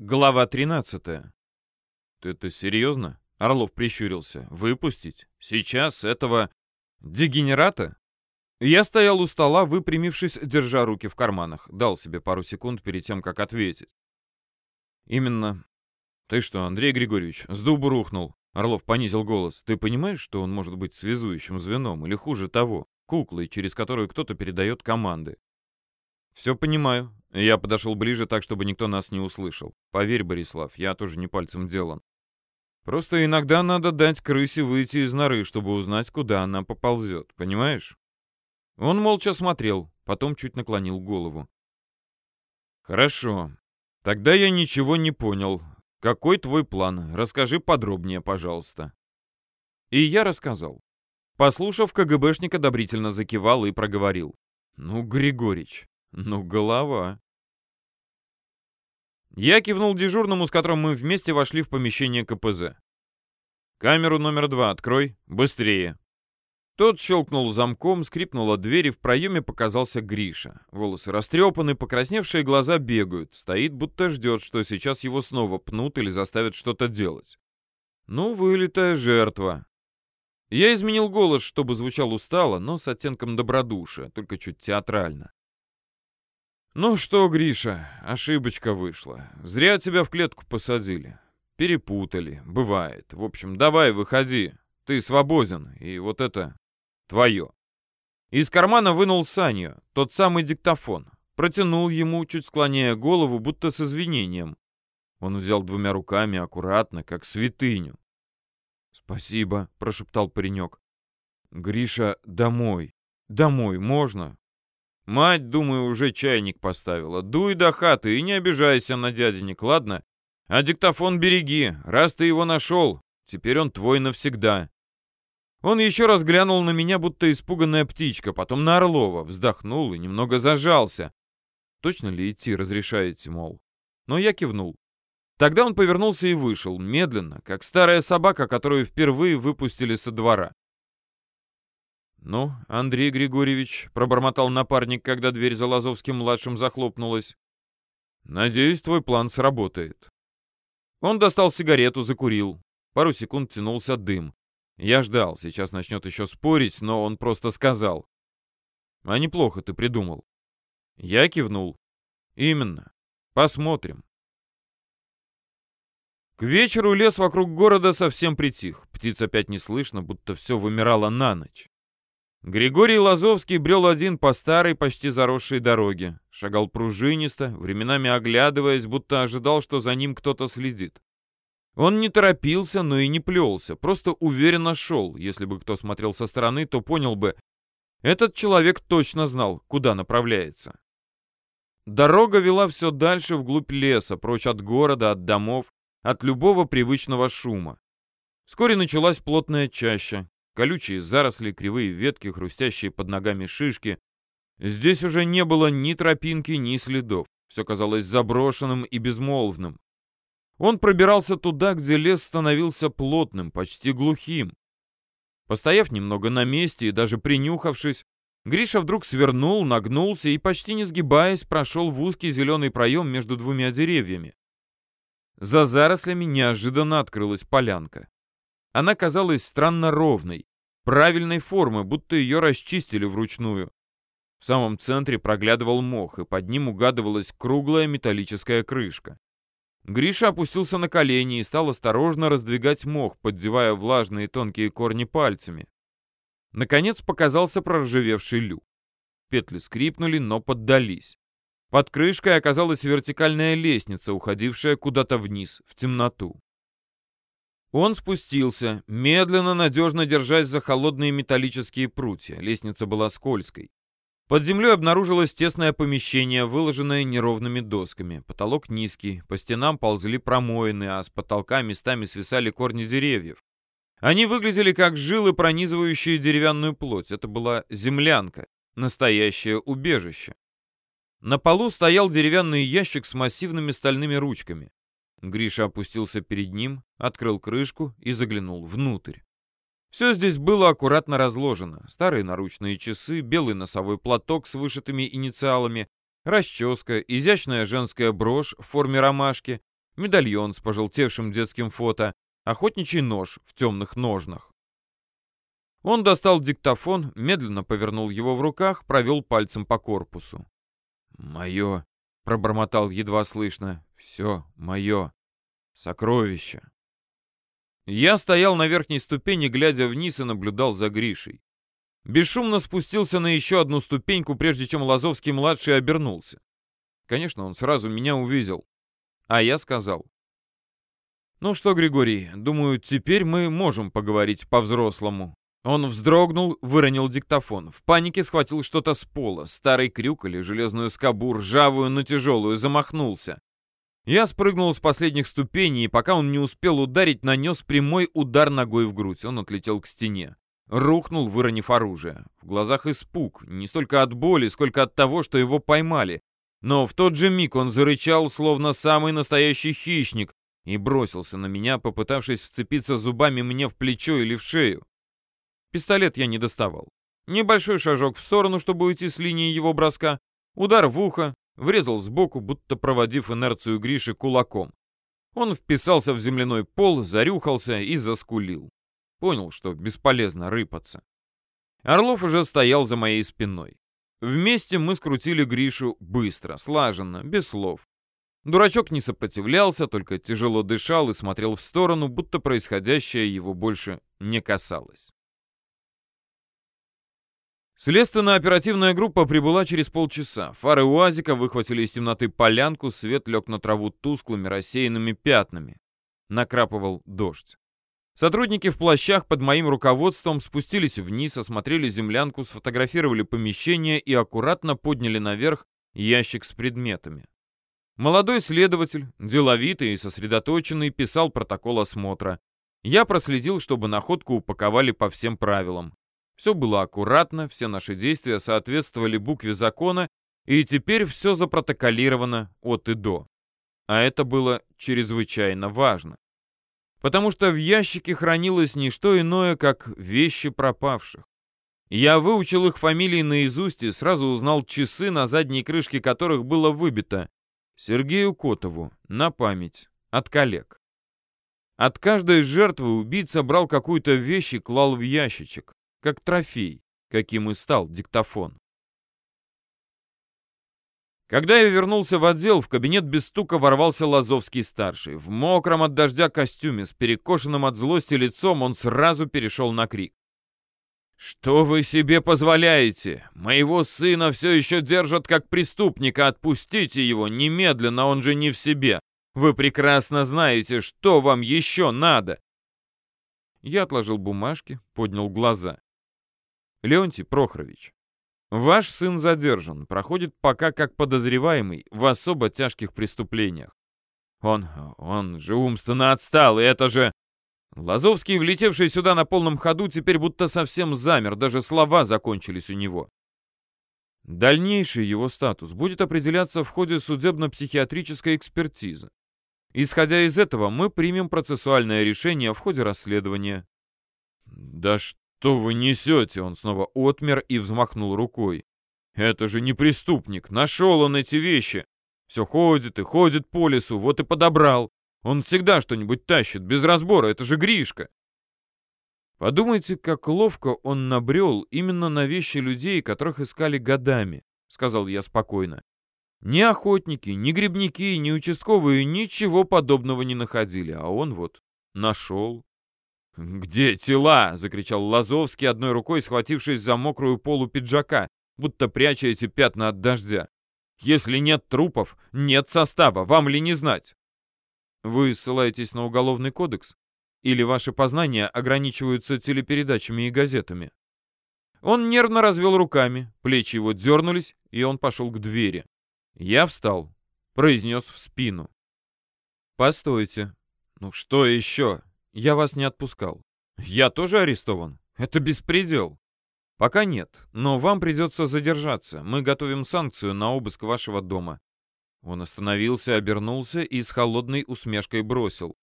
Глава 13. Ты это серьезно? Орлов прищурился. Выпустить? Сейчас этого дегенерата? Я стоял у стола, выпрямившись, держа руки в карманах. Дал себе пару секунд перед тем, как ответить. Именно. Ты что, Андрей Григорьевич, с дубу рухнул? Орлов понизил голос. Ты понимаешь, что он может быть связующим звеном, или хуже того, куклой, через которую кто-то передает команды? Все понимаю, я подошел ближе так, чтобы никто нас не услышал. Поверь, Борислав, я тоже не пальцем делан. Просто иногда надо дать крысе выйти из норы, чтобы узнать, куда она поползет, понимаешь? Он молча смотрел, потом чуть наклонил голову. Хорошо. Тогда я ничего не понял. Какой твой план? Расскажи подробнее, пожалуйста. И я рассказал. Послушав, КГБшник одобрительно закивал и проговорил. Ну, Григорич, ну, голова. Я кивнул дежурному, с которым мы вместе вошли в помещение КПЗ. «Камеру номер два открой. Быстрее!» Тот щелкнул замком, скрипнула дверь, и в проеме показался Гриша. Волосы растрепаны, покрасневшие глаза бегают. Стоит, будто ждет, что сейчас его снова пнут или заставят что-то делать. Ну, вылитая жертва. Я изменил голос, чтобы звучал устало, но с оттенком добродушия, только чуть театрально. «Ну что, Гриша, ошибочка вышла. Зря тебя в клетку посадили. Перепутали. Бывает. В общем, давай, выходи. Ты свободен, и вот это твое». Из кармана вынул Саню, тот самый диктофон. Протянул ему, чуть склоняя голову, будто с извинением. Он взял двумя руками, аккуратно, как святыню. «Спасибо», — прошептал паренек. «Гриша, домой. Домой можно? Мать, думаю, уже чайник поставила. Дуй до хаты и не обижайся на дяденек, ладно? А диктофон береги, раз ты его нашел, теперь он твой навсегда. Он еще раз глянул на меня, будто испуганная птичка, потом на Орлова, вздохнул и немного зажался. Точно ли идти разрешаете, мол? Но я кивнул. Тогда он повернулся и вышел, медленно, как старая собака, которую впервые выпустили со двора. «Ну, Андрей Григорьевич», — пробормотал напарник, когда дверь за Лазовским-младшим захлопнулась. «Надеюсь, твой план сработает». Он достал сигарету, закурил. Пару секунд тянулся дым. Я ждал, сейчас начнет еще спорить, но он просто сказал. «А неплохо ты придумал». Я кивнул. «Именно. Посмотрим». К вечеру лес вокруг города совсем притих. Птиц опять не слышно, будто все вымирало на ночь. Григорий Лазовский брел один по старой, почти заросшей дороге. Шагал пружинисто, временами оглядываясь, будто ожидал, что за ним кто-то следит. Он не торопился, но и не плелся, просто уверенно шел. Если бы кто смотрел со стороны, то понял бы, этот человек точно знал, куда направляется. Дорога вела все дальше вглубь леса, прочь от города, от домов, от любого привычного шума. Вскоре началась плотная чаща, колючие заросли, кривые ветки, хрустящие под ногами шишки. Здесь уже не было ни тропинки, ни следов. Все казалось заброшенным и безмолвным. Он пробирался туда, где лес становился плотным, почти глухим. Постояв немного на месте и даже принюхавшись, Гриша вдруг свернул, нагнулся и, почти не сгибаясь, прошел в узкий зеленый проем между двумя деревьями. За зарослями неожиданно открылась полянка. Она казалась странно ровной, правильной формы, будто ее расчистили вручную. В самом центре проглядывал мох, и под ним угадывалась круглая металлическая крышка. Гриша опустился на колени и стал осторожно раздвигать мох, поддевая влажные тонкие корни пальцами. Наконец показался проржавевший люк. Петли скрипнули, но поддались. Под крышкой оказалась вертикальная лестница, уходившая куда-то вниз, в темноту. Он спустился, медленно, надежно держась за холодные металлические прутья. Лестница была скользкой. Под землей обнаружилось тесное помещение, выложенное неровными досками. Потолок низкий, по стенам ползли промоины, а с потолка местами свисали корни деревьев. Они выглядели как жилы, пронизывающие деревянную плоть. Это была землянка, настоящее убежище. На полу стоял деревянный ящик с массивными стальными ручками. Гриша опустился перед ним, открыл крышку и заглянул внутрь. Все здесь было аккуратно разложено. Старые наручные часы, белый носовой платок с вышитыми инициалами, расческа, изящная женская брошь в форме ромашки, медальон с пожелтевшим детским фото, охотничий нож в темных ножнах. Он достал диктофон, медленно повернул его в руках, провел пальцем по корпусу. «Мое», — пробормотал едва слышно, — «все мое. Сокровище». Я стоял на верхней ступени, глядя вниз и наблюдал за Гришей. Бесшумно спустился на еще одну ступеньку, прежде чем Лазовский-младший обернулся. Конечно, он сразу меня увидел. А я сказал. «Ну что, Григорий, думаю, теперь мы можем поговорить по-взрослому». Он вздрогнул, выронил диктофон. В панике схватил что-то с пола, старый крюк или железную скобу, ржавую, но тяжелую, замахнулся. Я спрыгнул с последних ступеней, и пока он не успел ударить, нанес прямой удар ногой в грудь. Он отлетел к стене. Рухнул, выронив оружие. В глазах испуг, не столько от боли, сколько от того, что его поймали. Но в тот же миг он зарычал, словно самый настоящий хищник, и бросился на меня, попытавшись вцепиться зубами мне в плечо или в шею. Пистолет я не доставал. Небольшой шажок в сторону, чтобы уйти с линии его броска, удар в ухо, врезал сбоку, будто проводив инерцию Гриши кулаком. Он вписался в земляной пол, зарюхался и заскулил. Понял, что бесполезно рыпаться. Орлов уже стоял за моей спиной. Вместе мы скрутили Гришу быстро, слаженно, без слов. Дурачок не сопротивлялся, только тяжело дышал и смотрел в сторону, будто происходящее его больше не касалось. Следственно-оперативная группа прибыла через полчаса. Фары УАЗика выхватили из темноты полянку, свет лег на траву тусклыми рассеянными пятнами. Накрапывал дождь. Сотрудники в плащах под моим руководством спустились вниз, осмотрели землянку, сфотографировали помещение и аккуратно подняли наверх ящик с предметами. Молодой следователь, деловитый и сосредоточенный, писал протокол осмотра. Я проследил, чтобы находку упаковали по всем правилам. Все было аккуратно, все наши действия соответствовали букве закона, и теперь все запротоколировано от и до. А это было чрезвычайно важно. Потому что в ящике хранилось не что иное, как вещи пропавших. Я выучил их фамилии наизусть и сразу узнал часы, на задней крышке которых было выбито Сергею Котову на память от коллег. От каждой жертвы убийца брал какую-то вещь и клал в ящичек как трофей, каким и стал диктофон. Когда я вернулся в отдел, в кабинет без стука ворвался Лазовский-старший. В мокром от дождя костюме, с перекошенным от злости лицом, он сразу перешел на крик. «Что вы себе позволяете? Моего сына все еще держат как преступника. Отпустите его немедленно, он же не в себе. Вы прекрасно знаете, что вам еще надо». Я отложил бумажки, поднял глаза. Леонтий Прохорович, ваш сын задержан, проходит пока как подозреваемый в особо тяжких преступлениях. Он, он же умственно отстал, и это же... Лазовский, влетевший сюда на полном ходу, теперь будто совсем замер, даже слова закончились у него. Дальнейший его статус будет определяться в ходе судебно-психиатрической экспертизы. Исходя из этого, мы примем процессуальное решение в ходе расследования. Да что «Что вы несете?» Он снова отмер и взмахнул рукой. «Это же не преступник. Нашел он эти вещи. Все ходит и ходит по лесу, вот и подобрал. Он всегда что-нибудь тащит, без разбора. Это же Гришка». «Подумайте, как ловко он набрел именно на вещи людей, которых искали годами», — сказал я спокойно. «Ни охотники, ни грибники, ни участковые ничего подобного не находили, а он вот нашел. «Где тела?» — закричал Лазовский, одной рукой схватившись за мокрую полу пиджака, будто пряча эти пятна от дождя. «Если нет трупов, нет состава, вам ли не знать?» «Вы ссылаетесь на Уголовный кодекс? Или ваши познания ограничиваются телепередачами и газетами?» Он нервно развел руками, плечи его дернулись, и он пошел к двери. Я встал, произнес в спину. «Постойте. Ну что еще? Я вас не отпускал. Я тоже арестован? Это беспредел. Пока нет, но вам придется задержаться. Мы готовим санкцию на обыск вашего дома. Он остановился, обернулся и с холодной усмешкой бросил.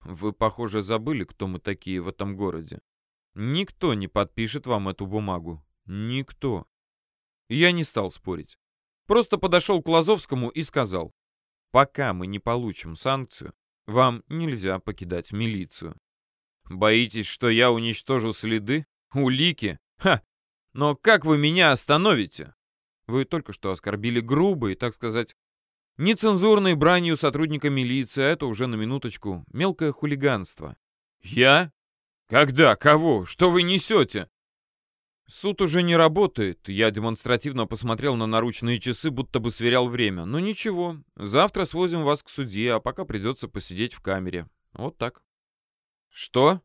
Вы, похоже, забыли, кто мы такие в этом городе. Никто не подпишет вам эту бумагу. Никто. Я не стал спорить. Просто подошел к Лазовскому и сказал, пока мы не получим санкцию, Вам нельзя покидать милицию. Боитесь, что я уничтожу следы? Улики? Ха! Но как вы меня остановите? Вы только что оскорбили грубой, так сказать, нецензурной бранью сотрудника милиции, а это уже на минуточку мелкое хулиганство. Я? Когда? Кого? Что вы несете? Суд уже не работает. Я демонстративно посмотрел на наручные часы, будто бы сверял время. Но ну ничего, завтра свозим вас к судье, а пока придется посидеть в камере. Вот так. Что?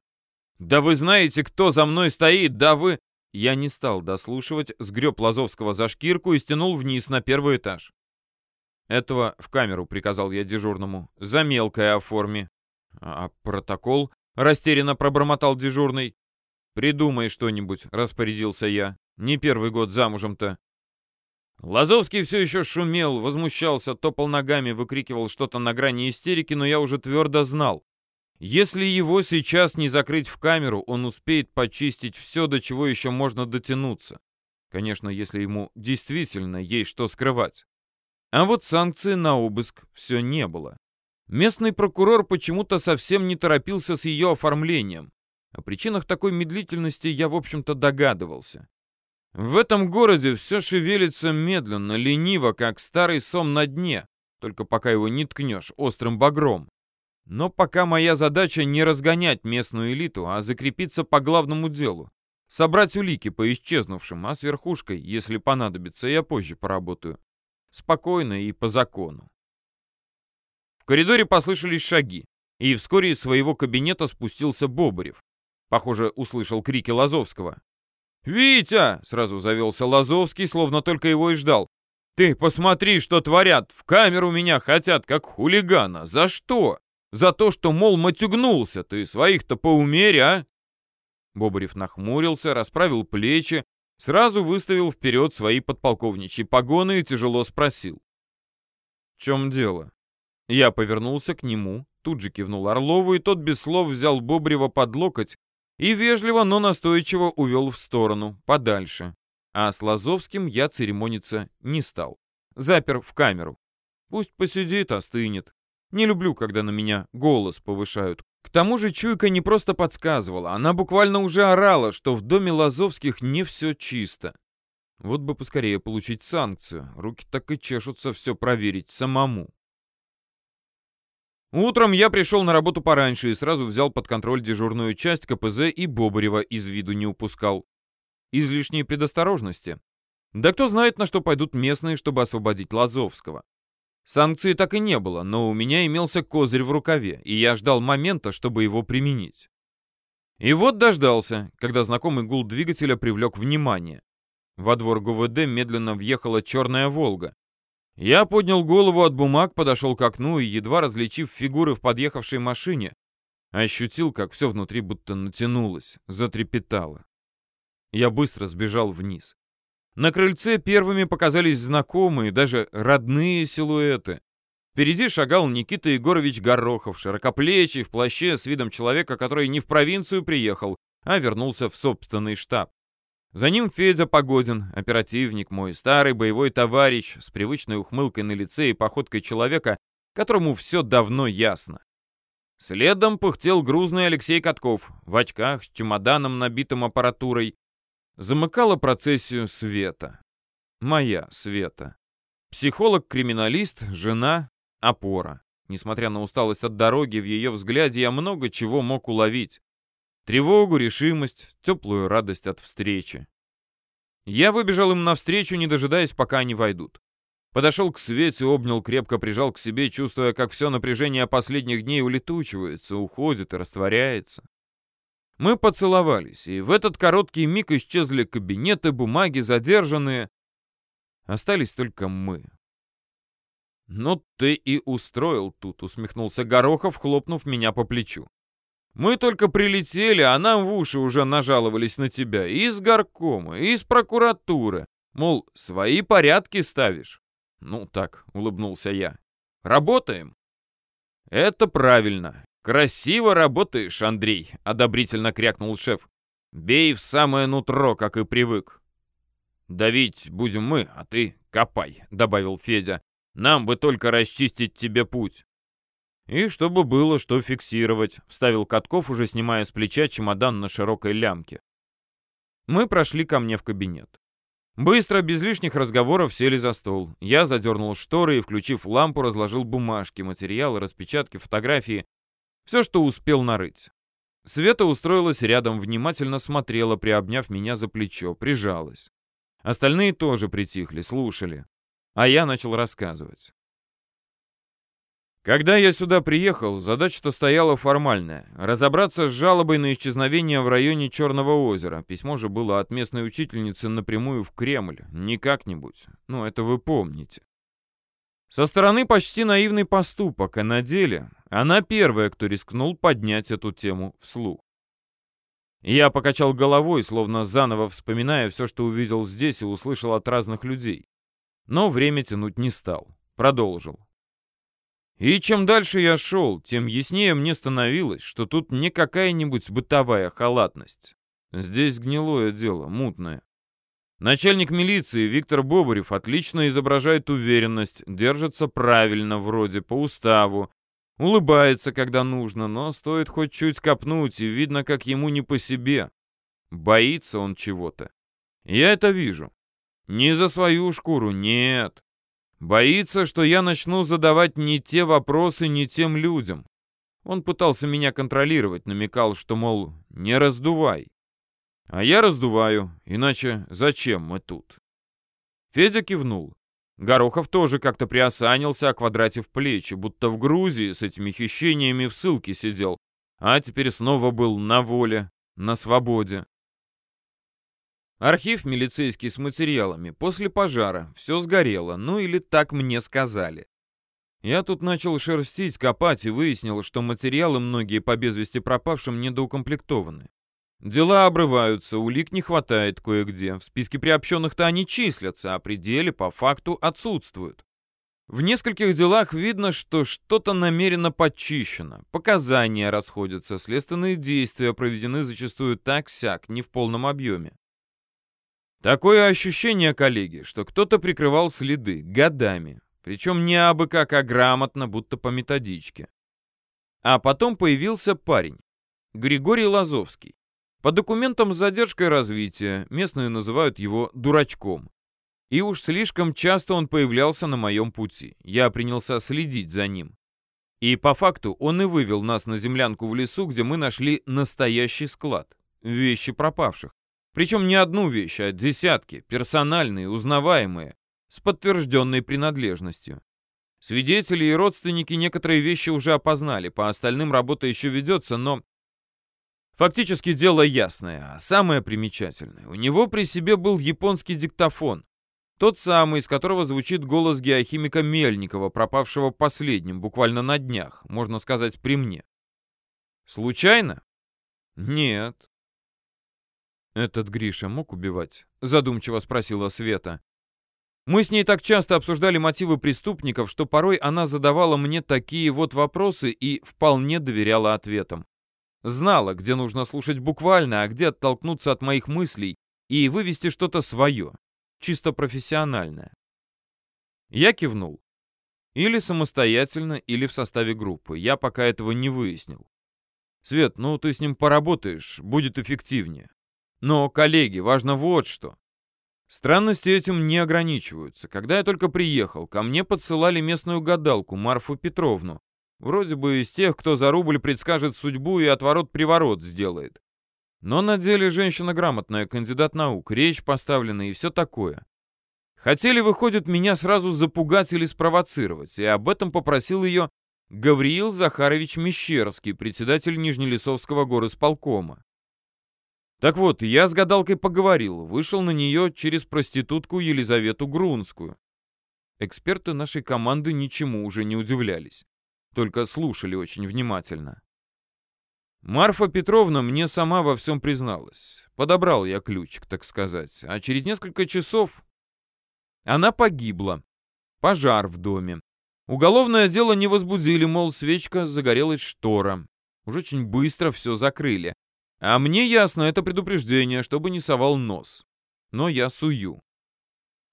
Да вы знаете, кто за мной стоит, да вы... Я не стал дослушивать, сгреб Лазовского за шкирку и стянул вниз на первый этаж. «Этого в камеру», — приказал я дежурному. «За мелкое оформи». «А протокол?» — растерянно пробормотал дежурный. «Придумай что-нибудь», — распорядился я. «Не первый год замужем-то». Лазовский все еще шумел, возмущался, топал ногами, выкрикивал что-то на грани истерики, но я уже твердо знал. Если его сейчас не закрыть в камеру, он успеет почистить все, до чего еще можно дотянуться. Конечно, если ему действительно есть что скрывать. А вот санкции на обыск все не было. Местный прокурор почему-то совсем не торопился с ее оформлением. О причинах такой медлительности я, в общем-то, догадывался. В этом городе все шевелится медленно, лениво, как старый сом на дне, только пока его не ткнешь острым багром. Но пока моя задача не разгонять местную элиту, а закрепиться по главному делу. Собрать улики по исчезнувшим, а с верхушкой, если понадобится, я позже поработаю. Спокойно и по закону. В коридоре послышались шаги, и вскоре из своего кабинета спустился Бобарев. Похоже, услышал крики Лазовского. «Витя!» — сразу завелся Лазовский, словно только его и ждал. «Ты посмотри, что творят! В камеру меня хотят, как хулигана! За что?» За то, что, мол, матюгнулся. Ты своих-то поумерь, а?» Бобарев нахмурился, расправил плечи, сразу выставил вперед свои подполковничьи погоны и тяжело спросил. «В чем дело?» Я повернулся к нему, тут же кивнул Орлову, и тот без слов взял Бобрева под локоть и вежливо, но настойчиво увел в сторону, подальше. А с Лазовским я церемониться не стал. Запер в камеру. Пусть посидит, остынет. Не люблю, когда на меня голос повышают. К тому же чуйка не просто подсказывала, она буквально уже орала, что в доме Лазовских не все чисто. Вот бы поскорее получить санкцию, руки так и чешутся все проверить самому. Утром я пришел на работу пораньше и сразу взял под контроль дежурную часть КПЗ и Бобарева из виду не упускал. Излишние предосторожности. Да кто знает, на что пойдут местные, чтобы освободить Лазовского. Санкции так и не было, но у меня имелся козырь в рукаве, и я ждал момента, чтобы его применить. И вот дождался, когда знакомый гул двигателя привлек внимание. Во двор ГУВД медленно въехала черная «Волга». Я поднял голову от бумаг, подошел к окну и, едва различив фигуры в подъехавшей машине, ощутил, как все внутри будто натянулось, затрепетало. Я быстро сбежал вниз. На крыльце первыми показались знакомые, даже родные силуэты. Впереди шагал Никита Егорович Горохов, широкоплечий, в плаще с видом человека, который не в провинцию приехал, а вернулся в собственный штаб. За ним Федя Погодин, оперативник мой, старый боевой товарищ, с привычной ухмылкой на лице и походкой человека, которому все давно ясно. Следом пыхтел грузный Алексей Катков, в очках, с чемоданом, набитым аппаратурой, замыкала процессию Света. Моя Света. Психолог-криминалист, жена, опора. Несмотря на усталость от дороги, в ее взгляде я много чего мог уловить. Тревогу, решимость, теплую радость от встречи. Я выбежал им навстречу, не дожидаясь, пока они войдут. Подошел к Свете, обнял, крепко прижал к себе, чувствуя, как все напряжение последних дней улетучивается, уходит и растворяется. Мы поцеловались, и в этот короткий миг исчезли кабинеты, бумаги, задержанные. Остались только мы. «Ну ты и устроил тут», — усмехнулся Горохов, хлопнув меня по плечу. «Мы только прилетели, а нам в уши уже нажаловались на тебя и из горкома, и из прокуратуры. Мол, свои порядки ставишь». «Ну так», — улыбнулся я. «Работаем». «Это правильно. «Красиво работаешь, Андрей!» — одобрительно крякнул шеф. «Бей в самое нутро, как и привык». «Давить будем мы, а ты копай», — добавил Федя. «Нам бы только расчистить тебе путь». «И чтобы было что фиксировать», — вставил Катков, уже снимая с плеча чемодан на широкой лямке. Мы прошли ко мне в кабинет. Быстро, без лишних разговоров, сели за стол. Я задернул шторы и, включив лампу, разложил бумажки, материалы, распечатки, фотографии. Все, что успел нарыть. Света устроилась рядом, внимательно смотрела, приобняв меня за плечо, прижалась. Остальные тоже притихли, слушали. А я начал рассказывать. Когда я сюда приехал, задача-то стояла формальная. Разобраться с жалобой на исчезновение в районе Черного озера. Письмо же было от местной учительницы напрямую в Кремль. Не как-нибудь. Ну, это вы помните. Со стороны почти наивный поступок, а на деле она первая, кто рискнул поднять эту тему вслух. Я покачал головой, словно заново вспоминая все, что увидел здесь и услышал от разных людей. Но время тянуть не стал. Продолжил. И чем дальше я шел, тем яснее мне становилось, что тут не какая-нибудь бытовая халатность. Здесь гнилое дело, мутное. Начальник милиции Виктор Бобарев отлично изображает уверенность, держится правильно, вроде по уставу, улыбается, когда нужно, но стоит хоть чуть копнуть, и видно, как ему не по себе. Боится он чего-то. Я это вижу. Не за свою шкуру, нет. Боится, что я начну задавать не те вопросы не тем людям. Он пытался меня контролировать, намекал, что, мол, не раздувай. А я раздуваю, иначе зачем мы тут? Федя кивнул. Горохов тоже как-то приосанился, оквадратив плечи, будто в Грузии с этими хищениями в ссылке сидел, а теперь снова был на воле, на свободе. Архив милицейский с материалами. После пожара. Все сгорело. Ну или так мне сказали. Я тут начал шерстить, копать и выяснил, что материалы многие по без вести пропавшим недоукомплектованы. Дела обрываются, улик не хватает кое-где. В списке приобщенных-то они числятся, а при деле по факту отсутствуют. В нескольких делах видно, что что-то намеренно подчищено. Показания расходятся, следственные действия проведены зачастую так-сяк, не в полном объеме. Такое ощущение, коллеги, что кто-то прикрывал следы годами. Причем не абы как, а грамотно, будто по методичке. А потом появился парень. Григорий Лазовский. По документам с задержкой развития, местные называют его «дурачком». И уж слишком часто он появлялся на моем пути. Я принялся следить за ним. И по факту он и вывел нас на землянку в лесу, где мы нашли настоящий склад. Вещи пропавших. Причем не одну вещь, а десятки, персональные, узнаваемые, с подтвержденной принадлежностью. Свидетели и родственники некоторые вещи уже опознали, по остальным работа еще ведется, но... Фактически дело ясное, а самое примечательное. У него при себе был японский диктофон. Тот самый, из которого звучит голос геохимика Мельникова, пропавшего последним, буквально на днях, можно сказать, при мне. Случайно? Нет. «Этот Гриша мог убивать?» — задумчиво спросила Света. Мы с ней так часто обсуждали мотивы преступников, что порой она задавала мне такие вот вопросы и вполне доверяла ответам. Знала, где нужно слушать буквально, а где оттолкнуться от моих мыслей и вывести что-то свое, чисто профессиональное. Я кивнул. Или самостоятельно, или в составе группы. Я пока этого не выяснил. Свет, ну ты с ним поработаешь, будет эффективнее. Но, коллеги, важно вот что. Странности этим не ограничиваются. Когда я только приехал, ко мне подсылали местную гадалку Марфу Петровну. Вроде бы из тех, кто за рубль предскажет судьбу и отворот-приворот сделает. Но на деле женщина грамотная, кандидат наук, речь поставлена и все такое. Хотели, выходит, меня сразу запугать или спровоцировать, и об этом попросил ее Гавриил Захарович Мещерский, председатель Нижнелесовского горосполкома. Так вот, я с гадалкой поговорил, вышел на нее через проститутку Елизавету Грунскую. Эксперты нашей команды ничему уже не удивлялись, только слушали очень внимательно. Марфа Петровна мне сама во всем призналась. Подобрал я ключик, так сказать. А через несколько часов она погибла. Пожар в доме. Уголовное дело не возбудили, мол, свечка загорелась штора. Уж очень быстро все закрыли. А мне ясно, это предупреждение, чтобы не совал нос. Но я сую.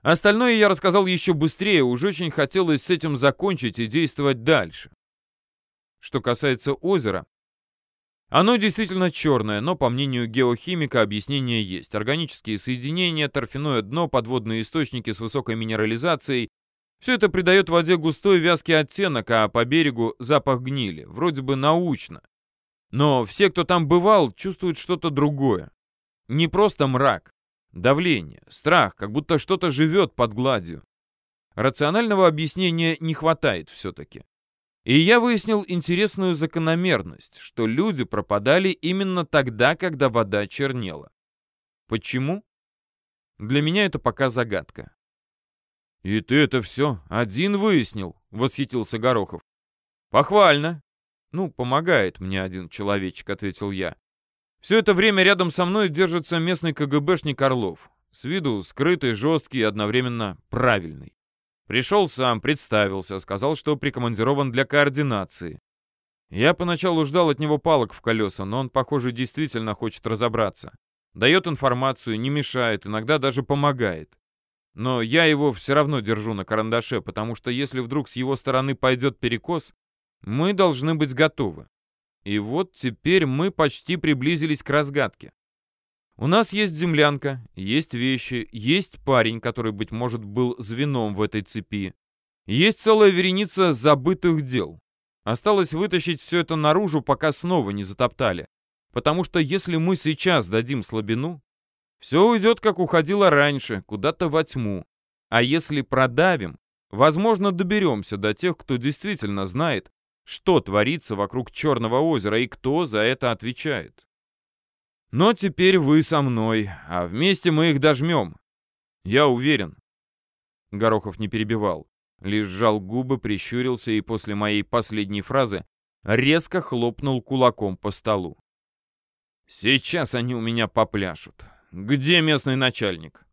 Остальное я рассказал еще быстрее, уже очень хотелось с этим закончить и действовать дальше. Что касается озера, оно действительно черное, но, по мнению геохимика, объяснение есть. Органические соединения, торфяное дно, подводные источники с высокой минерализацией. Все это придает воде густой вязкий оттенок, а по берегу запах гнили. Вроде бы научно. Но все, кто там бывал, чувствуют что-то другое. Не просто мрак, давление, страх, как будто что-то живет под гладью. Рационального объяснения не хватает все-таки. И я выяснил интересную закономерность, что люди пропадали именно тогда, когда вода чернела. Почему? Для меня это пока загадка. «И ты это все один выяснил?» — восхитился Горохов. «Похвально!» «Ну, помогает мне один человечек», — ответил я. «Все это время рядом со мной держится местный КГБшник Орлов. С виду скрытый, жесткий и одновременно правильный. Пришел сам, представился, сказал, что прикомандирован для координации. Я поначалу ждал от него палок в колеса, но он, похоже, действительно хочет разобраться. Дает информацию, не мешает, иногда даже помогает. Но я его все равно держу на карандаше, потому что если вдруг с его стороны пойдет перекос, мы должны быть готовы. И вот теперь мы почти приблизились к разгадке. У нас есть землянка, есть вещи, есть парень, который, быть может, был звеном в этой цепи. Есть целая вереница забытых дел. Осталось вытащить все это наружу, пока снова не затоптали. Потому что если мы сейчас дадим слабину, все уйдет, как уходило раньше, куда-то во тьму. А если продавим, возможно, доберемся до тех, кто действительно знает, что творится вокруг Черного озера и кто за это отвечает. Но теперь вы со мной, а вместе мы их дожмем. Я уверен. Горохов не перебивал, лишь сжал губы, прищурился и после моей последней фразы резко хлопнул кулаком по столу. Сейчас они у меня попляшут. Где местный начальник?